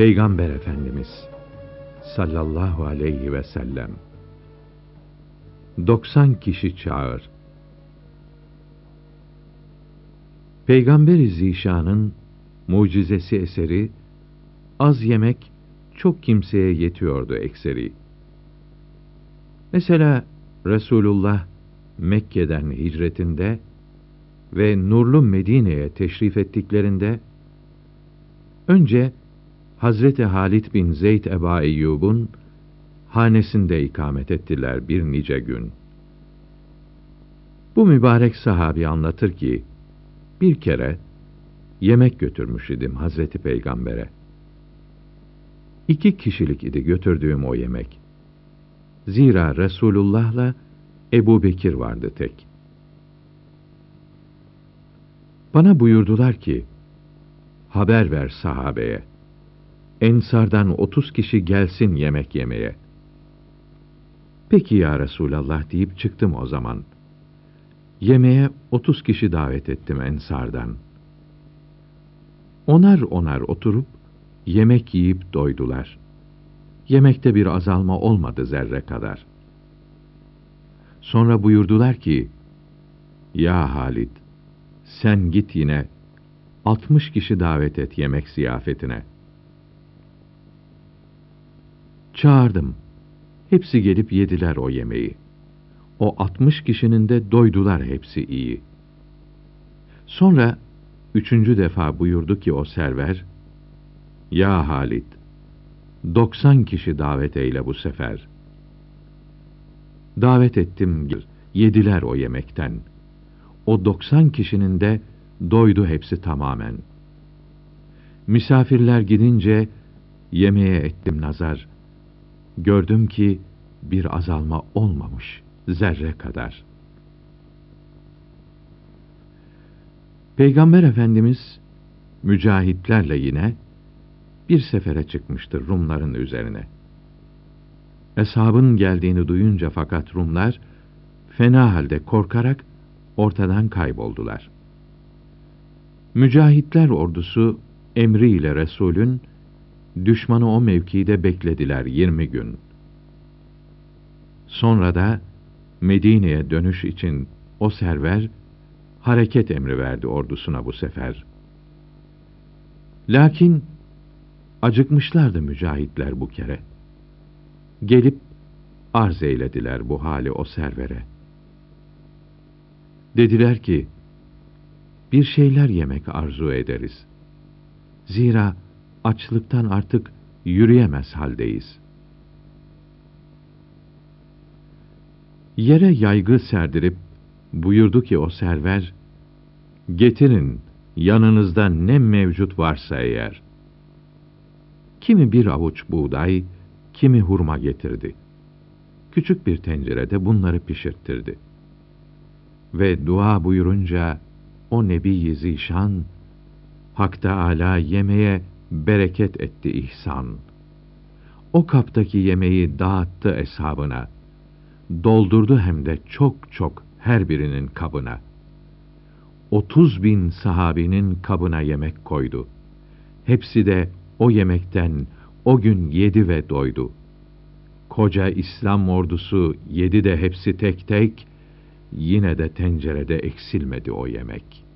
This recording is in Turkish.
Peygamber Efendimiz sallallahu aleyhi ve sellem 90 kişi çağır. Peygamber-i Zişan'ın mucizesi eseri az yemek çok kimseye yetiyordu ekseri. Mesela Resulullah Mekke'den hicretinde ve nurlu Medine'ye teşrif ettiklerinde önce Hazreti Halit bin Zeyd Eba Eyyub'un hanesinde ikamet ettiler bir nice gün. Bu mübarek sahabi anlatır ki, bir kere yemek götürmüş idim Hazreti Peygamber'e. İki kişilik idi götürdüğüm o yemek. Zira Resulullah'la Ebu Bekir vardı tek. Bana buyurdular ki, haber ver sahabeye. Ensardan otuz kişi gelsin yemek yemeye. Peki ya Resulallah deyip çıktım o zaman. Yemeğe otuz kişi davet ettim Ensardan. Onar onar oturup, yemek yiyip doydular. Yemekte bir azalma olmadı zerre kadar. Sonra buyurdular ki, Ya Halid, sen git yine, altmış kişi davet et yemek ziyafetine. Çağırdım. Hepsi gelip yediler o yemeği. O altmış kişinin de doydular hepsi iyi. Sonra üçüncü defa buyurdu ki o server, Ya Halit, doksan kişi davet eyle bu sefer. Davet ettim, yediler o yemekten. O doksan kişinin de doydu hepsi tamamen. Misafirler gidince yemeğe ettim nazar. Gördüm ki bir azalma olmamış zerre kadar. Peygamber Efendimiz mücahitlerle yine bir sefere çıkmıştır Rumların üzerine. Eshabın geldiğini duyunca fakat Rumlar fena halde korkarak ortadan kayboldular. Mücahitler ordusu emriyle Resulün düşmanı o mevkide beklediler yirmi gün. Sonra da Medine'ye dönüş için o server hareket emri verdi ordusuna bu sefer. Lakin acıkmışlardı mücahitler bu kere. Gelip arz eylediler bu hali o servere. Dediler ki, bir şeyler yemek arzu ederiz. Zira açlıktan artık yürüyemez haldeyiz. Yere yaygı serdirip buyurdu ki o server, getirin yanınızda ne mevcut varsa eğer. Kimi bir avuç buğday, kimi hurma getirdi. Küçük bir tencerede bunları pişirttirdi. Ve dua buyurunca o Nebi-i Zişan, Hak Teâlâ yemeğe bereket etti ihsan. O kaptaki yemeği dağıttı eshabına. Doldurdu hem de çok çok her birinin kabına. Otuz bin sahabinin kabına yemek koydu. Hepsi de o yemekten o gün yedi ve doydu. Koca İslam ordusu yedi de hepsi tek tek, yine de tencerede eksilmedi o yemek.''